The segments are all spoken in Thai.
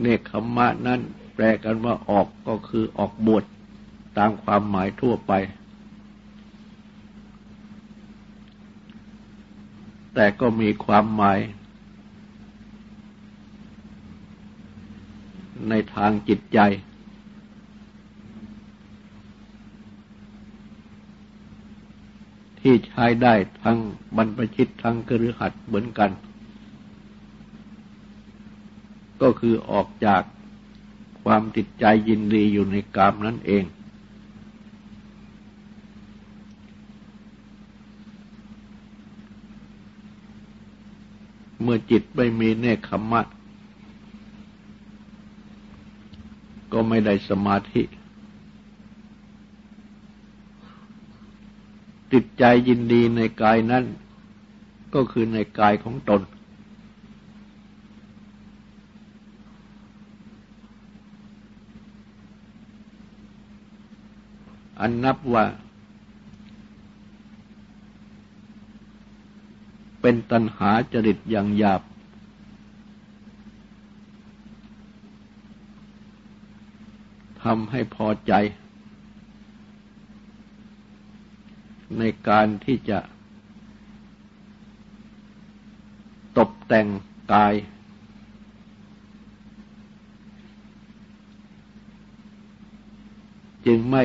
เนคขมมะนั้นแปลกันว่าออกก็คือออกบวชตามความหมายทั่วไป แต่ก็มีความหมายในทางจิตใจ ที่ใช้ได้ทั้งบรรพชิตทั้งกฤหัสเหมือนกัน ก็คือออกจากความติดใจยินดีอยู่ในกามนั่นเอง เมื่อจิตไม่มีเนคขมะ ก็ไม่ได้สมาธิ ติดใจยินดีในกายนั้น ก็คือในกายของตน อันนับว่า เป็นตัณหาจริตอย่างหยาบ ทำให้พอใจ ในการที่จะ ตกแต่งกายจึงไม่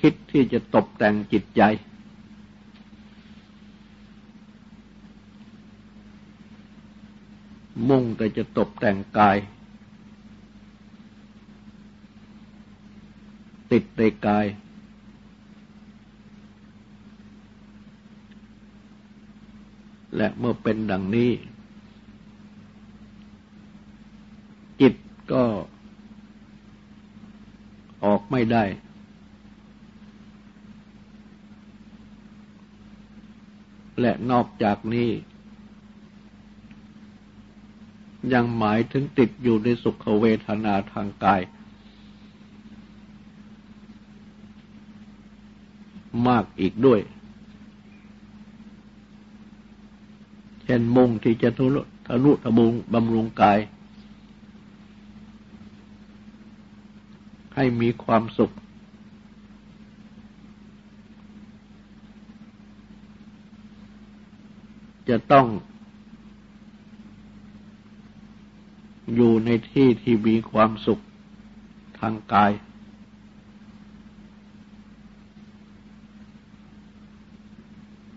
คิดที่จะตกแต่งจิตใจ มุ่งแต่จะตกแต่งกาย ติดในกาย และเมื่อเป็นดังนี้ จิตก็ออกไม่ได้ และนอกจากนี้ ยังหมายถึงติดอยู่ในสุขเวทนาทางกาย มากอีกด้วย เช่นมุ่งที่จะทุลุทะลุทะบุงบำรุงกาย ให้มีความสุข จะต้องอยู่ในที่ที่มีความสุขทางกาย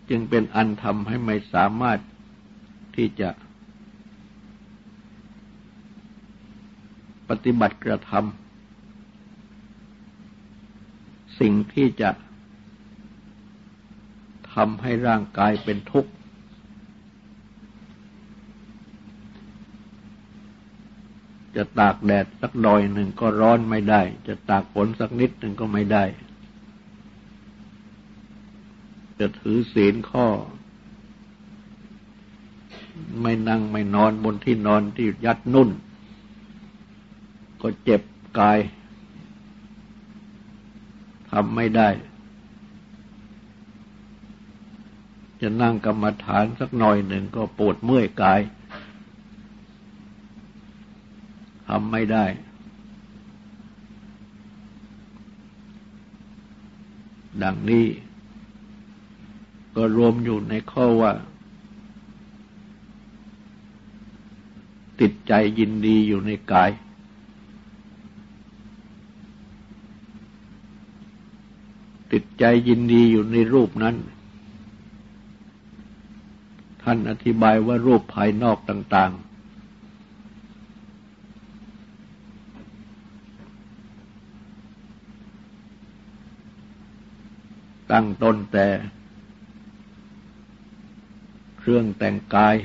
จึงเป็นอันทำให้ไม่สามารถที่จะปฏิบัติกระทำสิ่งที่จะทำให้ร่างกายเป็นทุกข์ จะตากแดดสักหน่อยหนึ่งก็ร้อนไม่ได้ จะตากฝนสักนิดหนึ่งก็ไม่ได้ จะถือศีลข้อ ไม่นั่งไม่นอนบนที่นอนที่ยัดนุ่น ก็เจ็บกายทำไม่ได้ จะนั่งกรรมฐานสักหน่อยหนึ่งก็ปวดเมื่อยกายทำไม่ได้ ดังนี้ ก็รวมอยู่ในข้อว่า ติดใจยินดีอยู่ในกาย ติดใจยินดีอยู่ในรูปนั้น ท่านอธิบายว่ารูปภายนอกต่าง ๆ ตั้งต้นแต่เครื่องแต่งกาย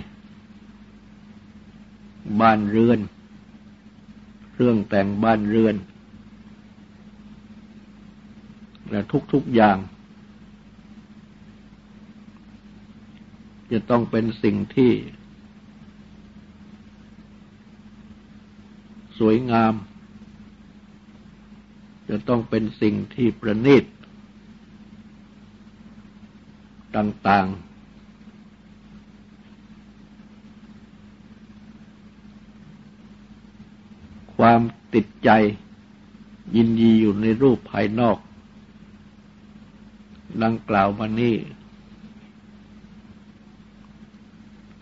บ้านเรือน เครื่องแต่งบ้านเรือน และทุกๆอย่าง จะต้องเป็นสิ่งที่ สวยงาม จะต้องเป็นสิ่งที่ประณีต ต่างๆ ความติดใจยินดีอยู่ในรูปภายนอก ดังกล่าวมานี่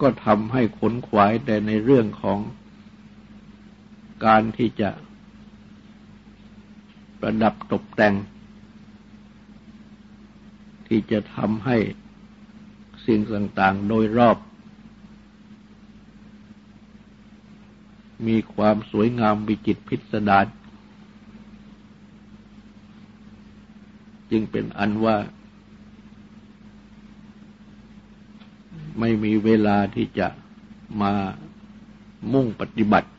ก็ทำให้ขนขวายแต่ในเรื่องของการที่จะประดับตกแต่ง ที่จะทำให้ สิ่งต่างๆ โดยรอบ มีความสวยงามวิจิตพิสดารจึงเป็นอันว่า ไม่มีเวลาที่จะมามุ่งปฏิบัติ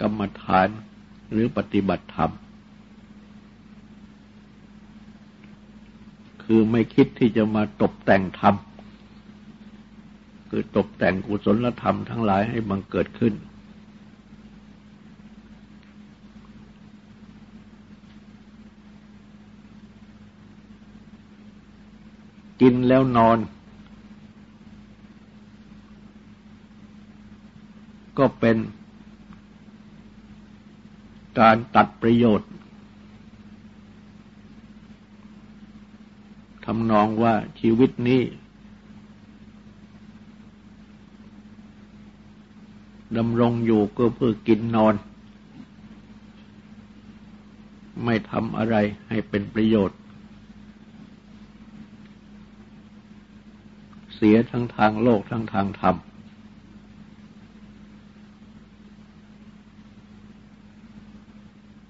กรรมฐานหรือปฏิบัติธรรม คือไม่คิดที่จะมาตกแต่งธรรม คือตกแต่งกุศลธรรมทั้งหลายให้บังเกิดขึ้น กินแล้วนอน ก็เป็นการตัดประโยชน์ ทำนองว่าชีวิตนี้ดำรงอยู่ก็เพื่อกินนอน ไม่ทำอะไรให้เป็นประโยชน์ เสียทั้งทางโลกทั้งทางธรรม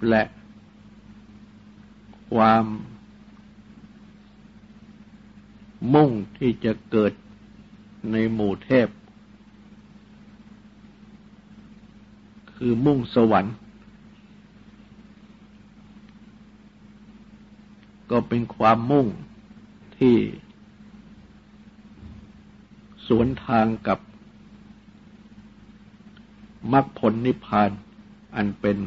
และความ มุ่งที่จะเกิดในหมู่เทพ คือมุ่งสวรรค์ ก็เป็นความมุ่งที่ สวนทางกับมรรคผลนิพพานอันเป็น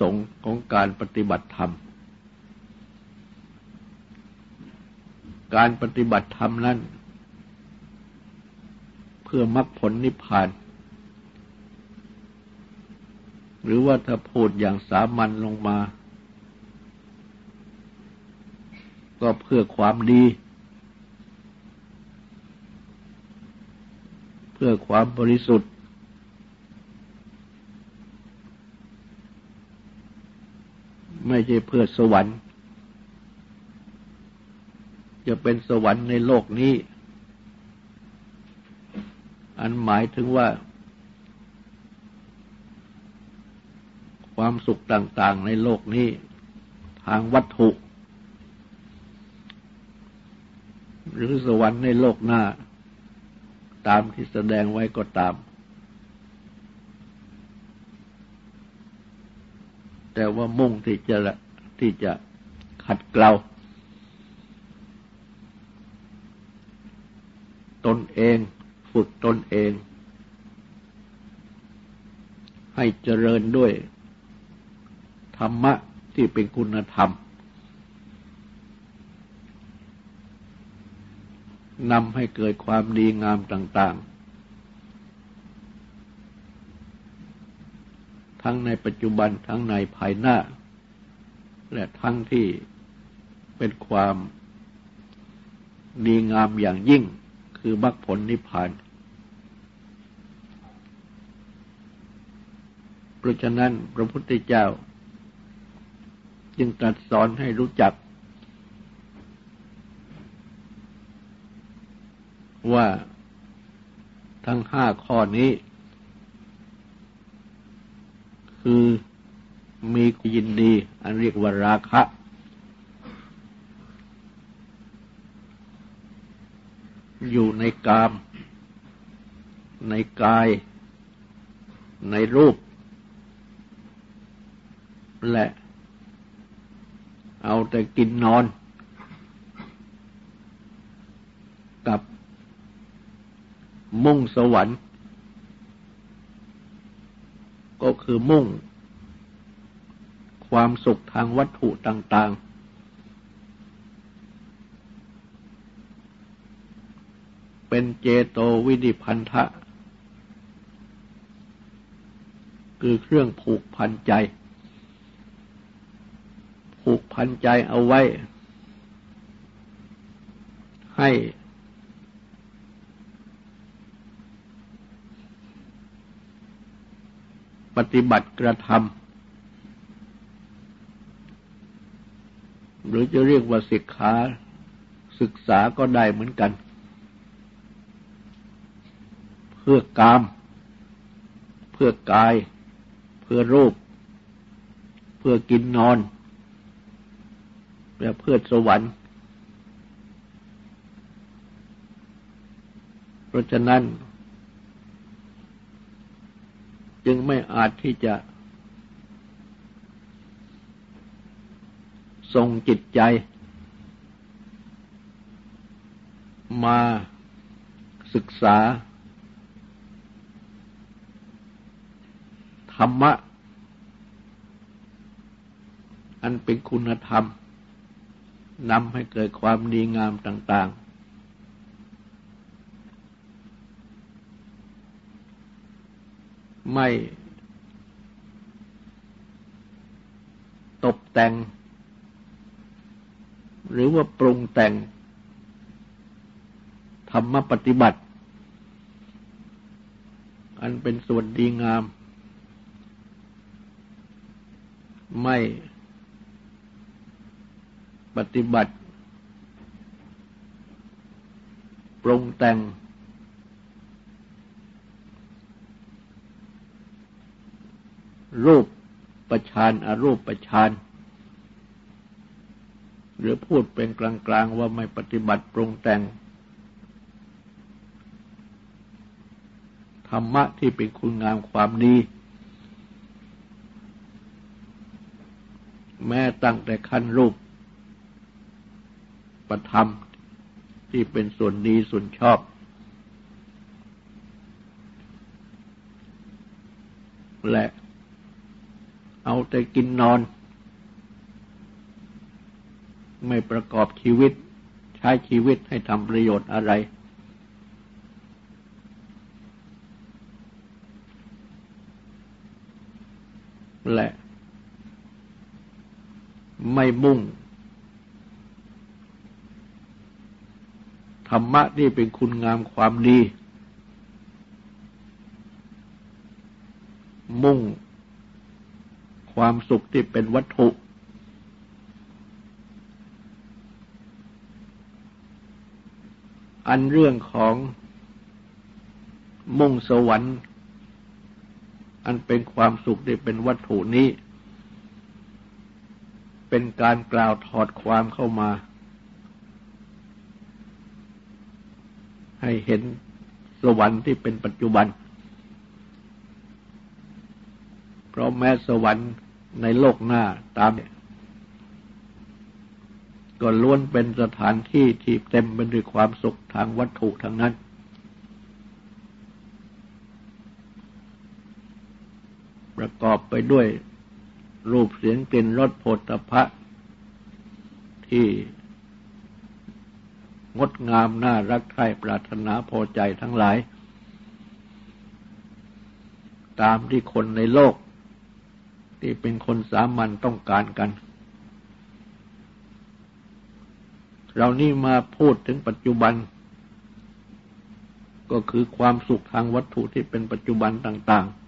สงของการปฏิบัติธรรม การปฏิบัติธรรมนั้น เพื่อมรรคผลนิพพาน หรือว่าถ้าพูดอย่างสามัญลงมา ก็เพื่อความดี เพื่อความบริสุทธิ์ ไม่ใช่เพื่อสวรรค์ จะเป็นสวรรค์ในโลกนี้ อันหมายถึงว่า ความสุขต่างๆในโลกนี้ ทางวัตถุ หรือสวรรค์ในโลกหน้า ตามที่แสดงไว้ก็ตาม แต่ว่ามุ่งที่จะที่จะขัดเกลา ตนเอง ฝึกตนเอง ให้เจริญด้วย ธรรมะที่เป็นคุณธรรมนำให้เกิดความดีงามต่าง ๆ ทั้งในปัจจุบันทั้งในภายหน้า และทั้งที่เป็นความดีงามอย่างยิ่ง คือมรรคผลนิพพาน เพราะฉะนั้นพระพุทธเจ้า จึงตรัสสอนให้รู้จัก ว่าทั้งห้าข้อนี้ คือมียินดี อันเรียกว่าราคะ อยู่ในกาม ในกาย ในรูป และ เอาแต่กินนอน กับมุ่งสวรรค์ ก็คือมุ่ง ความสุขทางวัตถุต่าง ๆ เป็นเจโตวินิพันธะ คือเครื่องผูกพันใจ ผูกพันใจเอาไว้ ให้ ปฏิบัติกระทำหรือจะเรียกว่าศิกขาศึกษาก็ได้เหมือนกัน เพื่อกาม เพื่อกาย เพื่อรูป เพื่อกินนอน และเพื่อสวรรค์ เพราะฉะนั้น จึงไม่อาจที่จะ ทรงจิตใจ มาศึกษา ธรรมะ อันเป็นคุณธรรมนำให้เกิดความดีงามต่าง ๆ ไม่ตกแต่ง หรือว่าปรุงแต่ง ธรรมปฏิบัติ อันเป็นส่วนดีงาม ไม่ปฏิบัติ ปรุงแต่ง รูปประชานอารูปประชานหรือพูดเป็นกลางๆว่าไม่ปฏิบัติปรุงแต่ง ธรรมะที่เป็นคุณงามความดี แม้ตั้งแต่ขั้นรูป ประธรรมที่เป็นส่วนดีส่วนชอบ และเอาแต่กินนอน ไม่ประกอบชีวิต ใช้ชีวิตให้ทำประโยชน์อะไร และ ไม่มุ่ง ธรรมะที่เป็นคุณงามความดี มุ่ง ความสุขที่เป็นวัตถุ อันเรื่องของมุ่งสวรรค์ อันเป็นความสุขที่เป็นวัตถุนี้ เป็นการกล่าวถอดความเข้ามา ให้เห็นสวรรค์ที่เป็นปัจจุบัน เพราะแม้สวรรค์ในโลกหน้าตามก็ล้วนเป็นสถานที่ที่เต็มไปด้วยความสุขทางวัตถุทั้งนั้น ประกอบไปด้วย รูปเสียงกลิ่นรสโผฏฐะที่งดงามน่ารักใคร่ปรารถนาพอใจทั้งหลาย ตามที่คนในโลก ที่เป็นคนสามัญต้องการกัน เรานี่มาพูดถึงปัจจุบัน ก็คือความสุขทางวัตถุที่เป็นปัจจุบันต่าง ๆ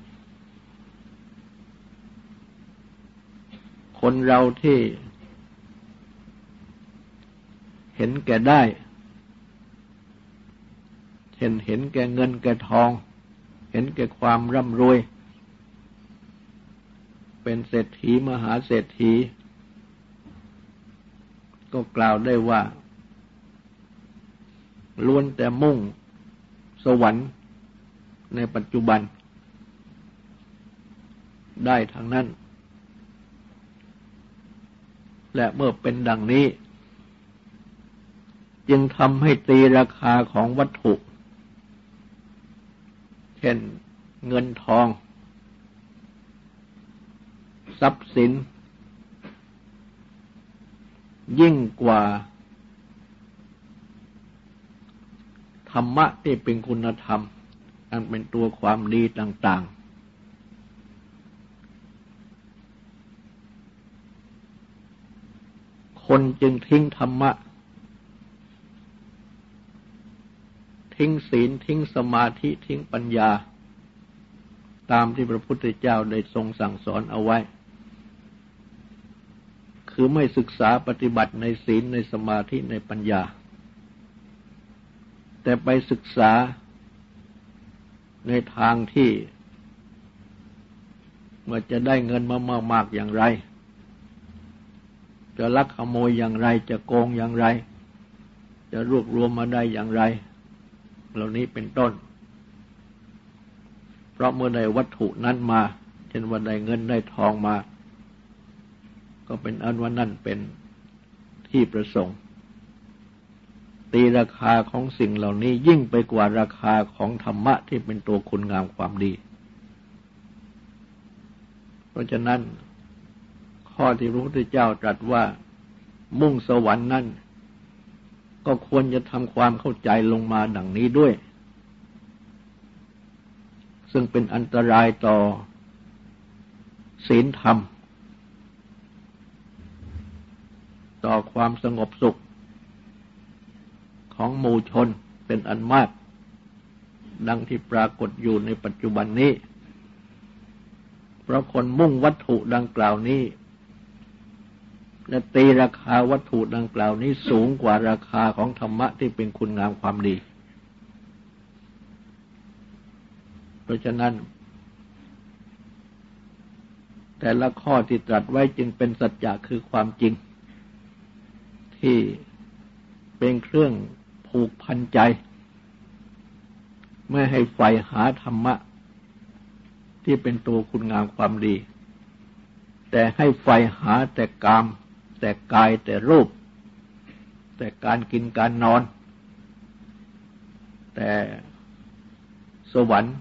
คนเราที่เห็นแก่ได้เห็นเห็นแก่เงินแก่ทอง เห็นแก่ความร่ำรวย เป็นเศรษฐีมหาเศรษฐี ก็กล่าวได้ว่า ล้วนแต่มุ่งสวรรค์ในปัจจุบัน ได้ทั้งนั้น และเมื่อเป็นดังนี้ จึงทำให้ตีราคาของวัตถุ เช่นเงินทอง ทรัพย์สิน ยิ่งกว่า ธรรมะที่เป็นคุณธรรม อันเป็นตัวความดีต่าง ๆ คนจึงทิ้งธรรมะ ทิ้งศีลทิ้งสมาธิทิ้งปัญญา ตามที่พระพุทธเจ้าได้ทรงสั่งสอนเอาไว้ คือไม่ศึกษาปฏิบัติในศีลในสมาธิในปัญญา แต่ไปศึกษาในทางที่เมื่อจะได้เงินมามากๆอย่างไร จะลักขโมยอย่างไร จะโกงอย่างไร จะรวบรวมมาได้อย่างไร เหล่านี้เป็นต้น เพราะเมื่อได้วัตถุนั้นมา เช่นว่าได้เงินได้ทองมา ก็เป็นอันว่านั่นเป็นที่ประสงค์ ตีราคาของสิ่งเหล่านี้ยิ่งไปกว่าราคาของธรรมะที่เป็นตัวคุณงามความดี เพราะฉะนั้น ข้อที่พระพุทธเจ้าตรัสว่ามุ่งสวรรค์นั่นก็ควรจะทำความเข้าใจลงมาดังนี้ด้วย ซึ่งเป็นอันตรายต่อศีลธรรม ต่อความสงบสุขของหมู่ชนเป็นอันมาก ดังที่ปรากฏอยู่ในปัจจุบันนี้ เพราะคนมุ่งวัตถุดังกล่าวนี้ และตีราคาวัตถุดังกล่าวนี้สูงกว่าราคาของธรรมะที่เป็นคุณงามความดี เพราะฉะนั้น แต่ละข้อที่ตรัสไว้จึงเป็นสัจจะคือความจริง ที่เป็นเครื่องผูกพันใจ ไม่ให้ใฝ่หาธรรมะ ที่เป็นตัวคุณงามความดี แต่ให้ใฝ่หาแต่กาม แต่กายแต่รูป แต่การกินการนอน แต่สวรรค์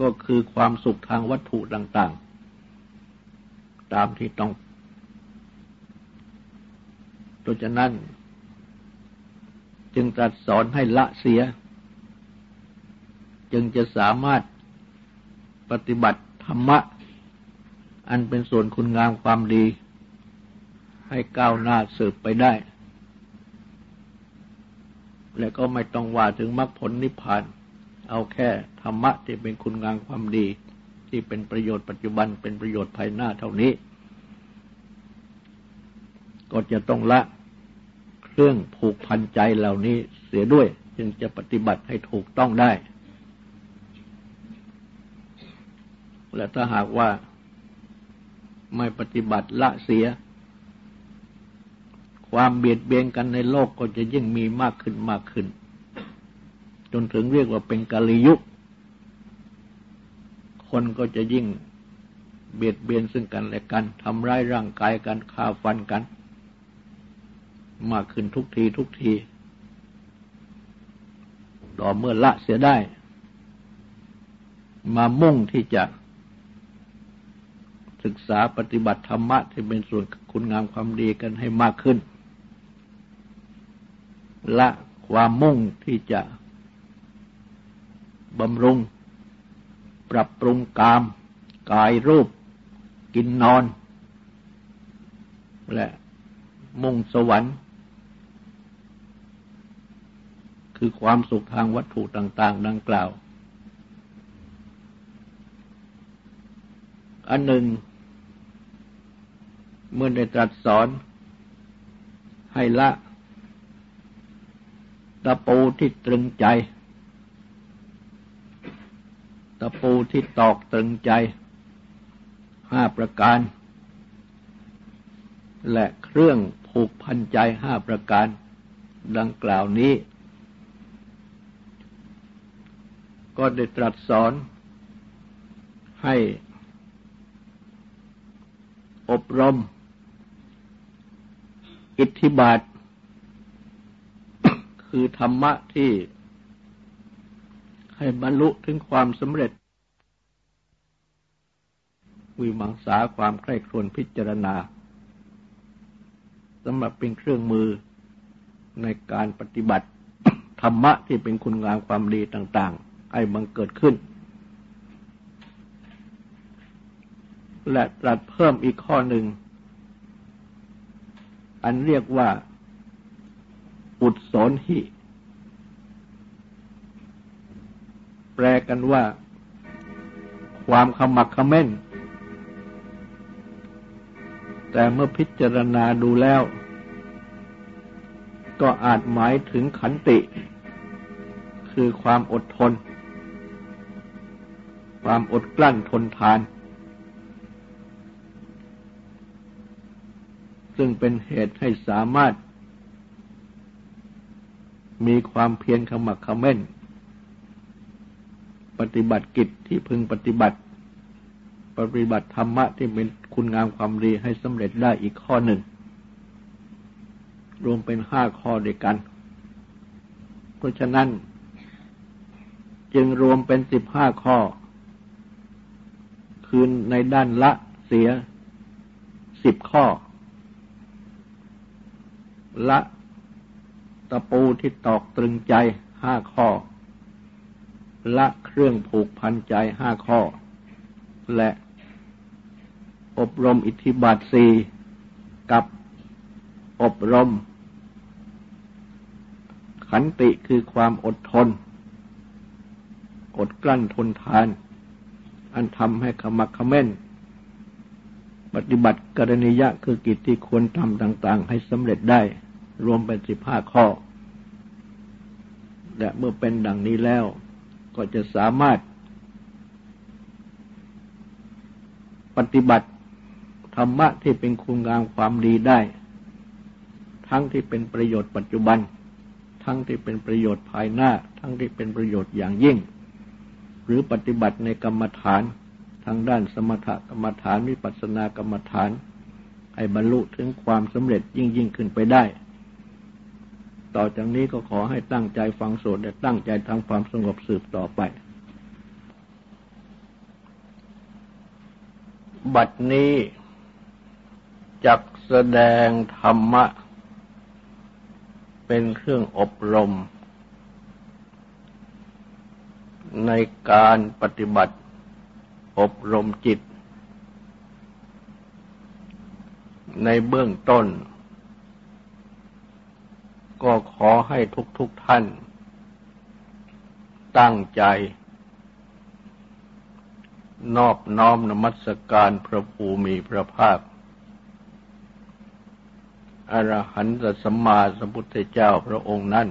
ก็คือความสุขทางวัตถุต่าง ๆ ตามที่ต้องดังนั้น จึงตรัสสอนให้ละเสีย จึงจะสามารถปฏิบัติธรรมะ อันเป็นส่วนคุณงามความดี ให้ก้าวหน้าสืบไปได้ และก็ไม่ต้องว่าถึงมรรคผลนิพพาน เอาแค่ธรรมะที่เป็นคุณงามความดี ที่เป็นประโยชน์ปัจจุบันเป็นประโยชน์ภายหน้าเท่านี้ ก็จะต้องละเครื่องผูกพันใจเหล่านี้เสียด้วย จึงจะปฏิบัติให้ถูกต้องได้ และถ้าหากว่า ไม่ปฏิบัติละเสีย ความเบียดเบียนกันในโลกก็จะยิ่งมีมากขึ้นมากขึ้น จนถึงเรียกว่าเป็นกาลยุค คนก็จะยิ่งเบียดเบียนซึ่งกันและกันทำร้ายร่างกายกันฆ่าฟันกัน มากขึ้นทุกทีทุกที ต่อเมื่อละเสียได้ มามุ่งที่จะ ศึกษาปฏิบัติธรรมะที่เป็นส่วนคุณงามความดีกันให้มากขึ้น ละความมุ่งที่จะบำรุง ปรับปรุงกาม กายรูป กินนอน และมุ่งสวรรค์ คือความสุขทางวัตถุต่าง ๆ ดังกล่าว อันหนึ่ง เมื่อได้ตรัสสอน ให้ละตะปูที่ตรึงใจ ตะปูที่ตอกตรึงใจห้าประการ และเครื่องผูกพันใจห้าประการ ดังกล่าวนี้ ก็ได้ตรัสสอน ให้อบรม อิทธิบาท คือธรรมะที่ให้บรรลุถึงความสำเร็จ วิมังสาความใคร่ครวญพิจารณาสำหรับเป็นเครื่องมือในการปฏิบัติ ธรรมะที่เป็นคุณงามความดีต่าง ๆ ให้บังเกิดขึ้น และตรัสเพิ่มอีกข้อหนึ่ง อันเรียกว่า อุดสนหิแปลกันว่า ความขมักขม้น แต่เมื่อพิจารณาดูแล้ว ก็อาจหมายถึงขันติ คือความอดทน ความอดกลั้นทนทาน ซึ่งเป็นเหตุให้สามารถ มีความเพียรขมักขม้น ปฏิบัติกิจที่พึงปฏิบัติ ปฏิบัติธรรมะที่เป็นคุณงามความดีให้สำเร็จได้อีกข้อหนึ่ง รวมเป็นห้าข้อด้วยกัน เพราะฉะนั้น จึงรวมเป็นสิบห้าข้อ คืนในด้านละเสียสิบข้อ ละตะปูที่ตอกตรึงใจห้าข้อ ละเครื่องผูกพันใจห้าข้อ และอบรมอิทธิบาทสี่กับอบรม ขันติคือความอดทน อดกลั้นทนทาน อันทำให้ขมักขม้น ปฏิบัติกรณียะคือกิจที่ควรทำต่าง ๆ ให้สำเร็จได้ รวมเป็นสิบห้าข้อ และเมื่อเป็นดังนี้แล้ว ก็จะสามารถ ปฏิบัติธรรมะที่เป็นคุณงามความดีได้ ทั้งที่เป็นประโยชน์ปัจจุบัน ทั้งที่เป็นประโยชน์ภายหน้า ทั้งที่เป็นประโยชน์อย่างยิ่ง หรือปฏิบัติในกรรมฐานทางด้านสมถกรรมฐานวิปัสสนากรรมฐานให้บรรลุถึงความสำเร็จยิ่งยิ่งขึ้นไปได้ ต่อจากนี้ก็ขอให้ตั้งใจฟังโสดและตั้งใจทำความสงบสืบต่อไป บัดนี้จักแสดงธรรมะ เป็นเครื่องอบรม ในการปฏิบัติอบรมจิต ในเบื้องต้น ก็ขอให้ทุกๆทท่าน ตั้งใจ นอบน้อมนมัสการพระภูมิพระภาค อรหันตสัมมาสัมพุทธเจ้าพระองค์นั้น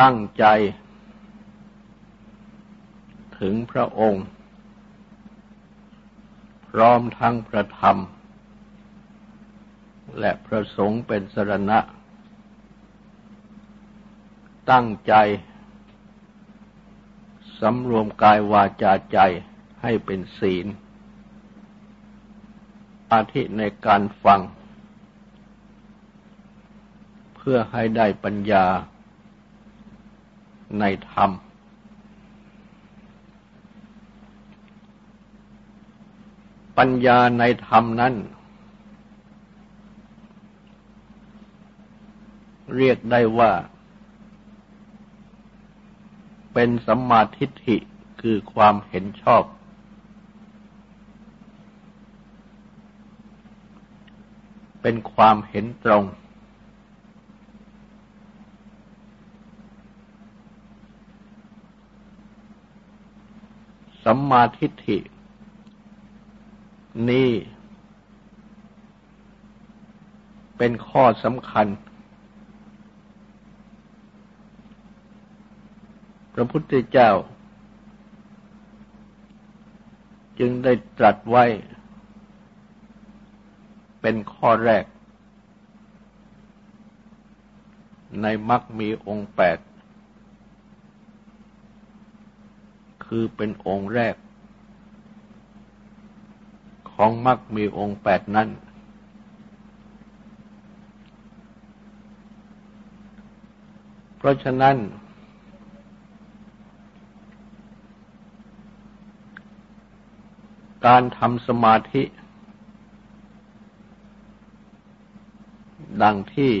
ตั้งใจ ถึงพระองค์ พร้อมทั้งพระธรรม และพระสงฆ์เป็นสรณะ ตั้งใจสำรวมกายวาจาใจให้เป็นศีล อาธิในการฟัง เพื่อให้ได้ปัญญาในธรรม ปัญญาในธรรมนั้น เรียกได้ว่า เป็นสัมมาทิฏฐิคือความเห็นชอบ เป็นความเห็นตรง สัมมาทิฏฐิ นี้เป็นข้อสำคัญ พระพุทธเจ้า จึงได้ตรัสไว้ เป็นข้อแรก ในมรรคมีองค์แปด คือเป็นองค์แรก ของมรรคมีองค์แปดนั้นเพราะฉะนั้น การทำสมาธิ ดังที่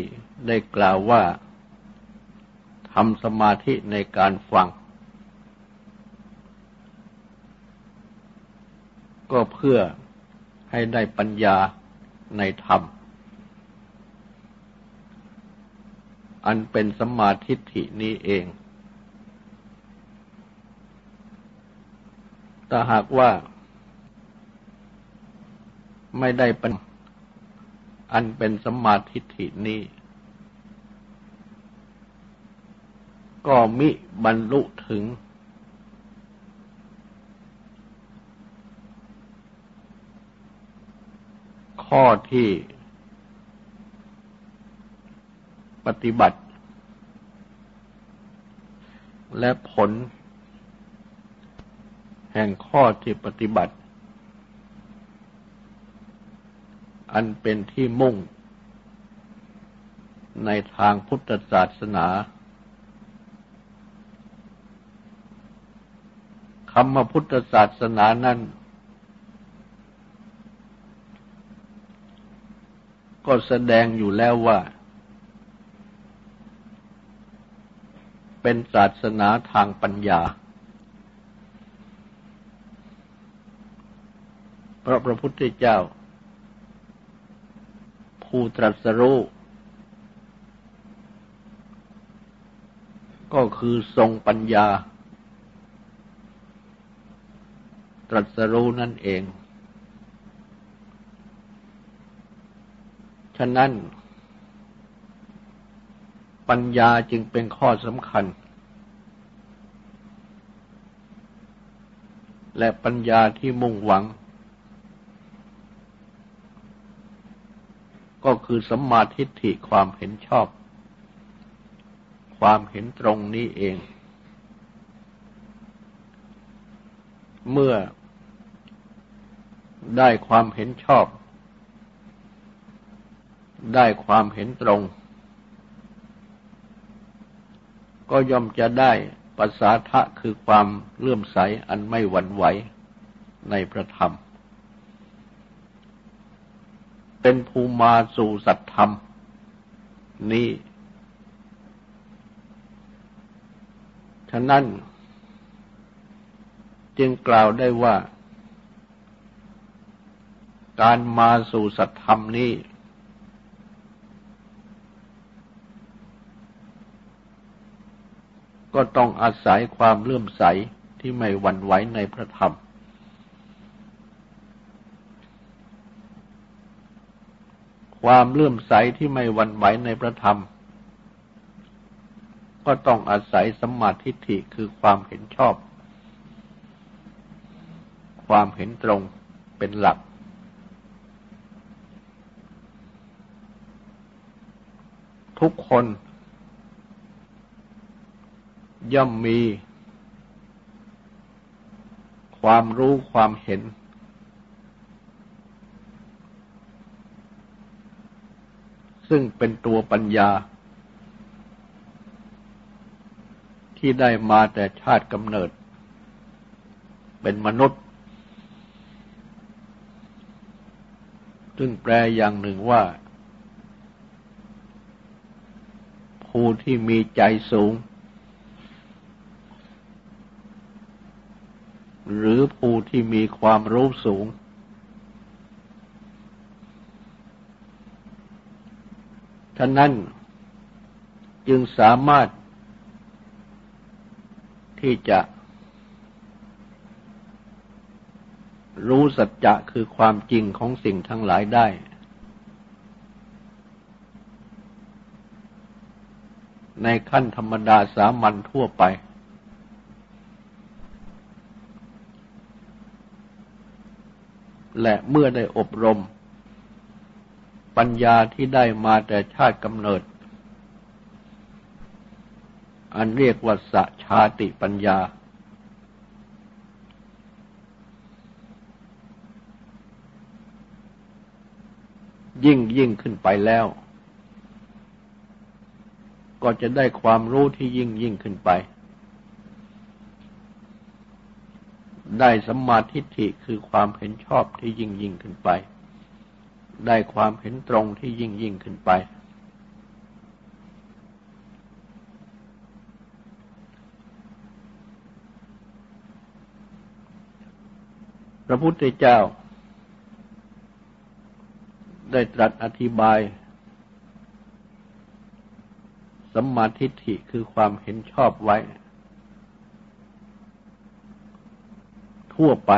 ได้กล่าวว่าทำสมาธิในการฟัง ก็เพื่อให้ได้ปัญญาในธรรม อันเป็นสมาธิินี้เองแต่หากว่า ไม่ได้เป็นอันเป็นสมาธิินี้ ก็มิบรรลุถึง ข้อที่ปฏิบัติ และผล แห่งข้อที่ปฏิบัติ อันเป็นที่มุ่ง ในทางพุทธศาสนาคำว่าพุทธศาสนานั้น ก็แสดงอยู่แล้วว่า เป็นศาสนาทางปัญญาพระพระพุทธเจ้า ผู้ตรัสรู้ก็คือทรงปัญญา ตรัสรู้นั่นเอง ฉะนั้น ปัญญาจึงเป็นข้อสำคัญ และปัญญาที่มุ่งหวัง ก็คือสัมมาทิฏฐิความเห็นชอบ ความเห็นตรงนี้เอง เมื่อได้ความเห็นชอบ ได้ความเห็นตรง ก็ย่อมจะได้ภาษาทะคือความเลื่อมใสอันไม่หวั่นไหวในพระธรรม เป็นภูมาสู่สัตธรรม นี้ฉะนั้น จึงกล่าวได้ว่า การมาสู่สัตธรรมนี้ ก็ต้องอาศัยความเลื่อมใสที่ไม่หวั่นไหวในพระธรรม ความเลื่อมใสที่ไม่หวั่นไหวในพระธรรม ก็ต้องอาศัยสัมมาทิฏฐิคือความเห็นชอบ ความเห็นตรงเป็นหลัก ทุกคน ย่อมมี ความรู้ความเห็น ซึ่งเป็นตัวปัญญา ที่ได้มาแต่ชาติกำเนิด เป็นมนุษย์ ซึ่งแปลอย่างหนึ่งว่า ผู้ที่มีใจสูง หรือผู้ที่มีความรู้สูง ท่านั้นจึงสามารถที่จะรู้สัจจะคือความจริงของสิ่งทั้งหลายได้ ในขั้นธรรมดาสามัญทั่วไป และเมื่อได้อบรม ปัญญาที่ได้มาแต่ชาติกำเนิด อันเรียกว่าสชาติปัญญา ยิ่งยิ่งขึ้นไปแล้ว ก็จะได้ความรู้ที่ยิ่งยิ่งขึ้นไป ได้สัมมาทิฏฐิคือความเห็นชอบที่ยิ่งยิ่งขึ้นไป ได้ความเห็นตรงที่ยิ่งยิ่งขึ้นไป พระพุทธเจ้า ได้ตรัสอธิบาย สัมมาทิฏฐิคือความเห็นชอบไว้ ทั่วไป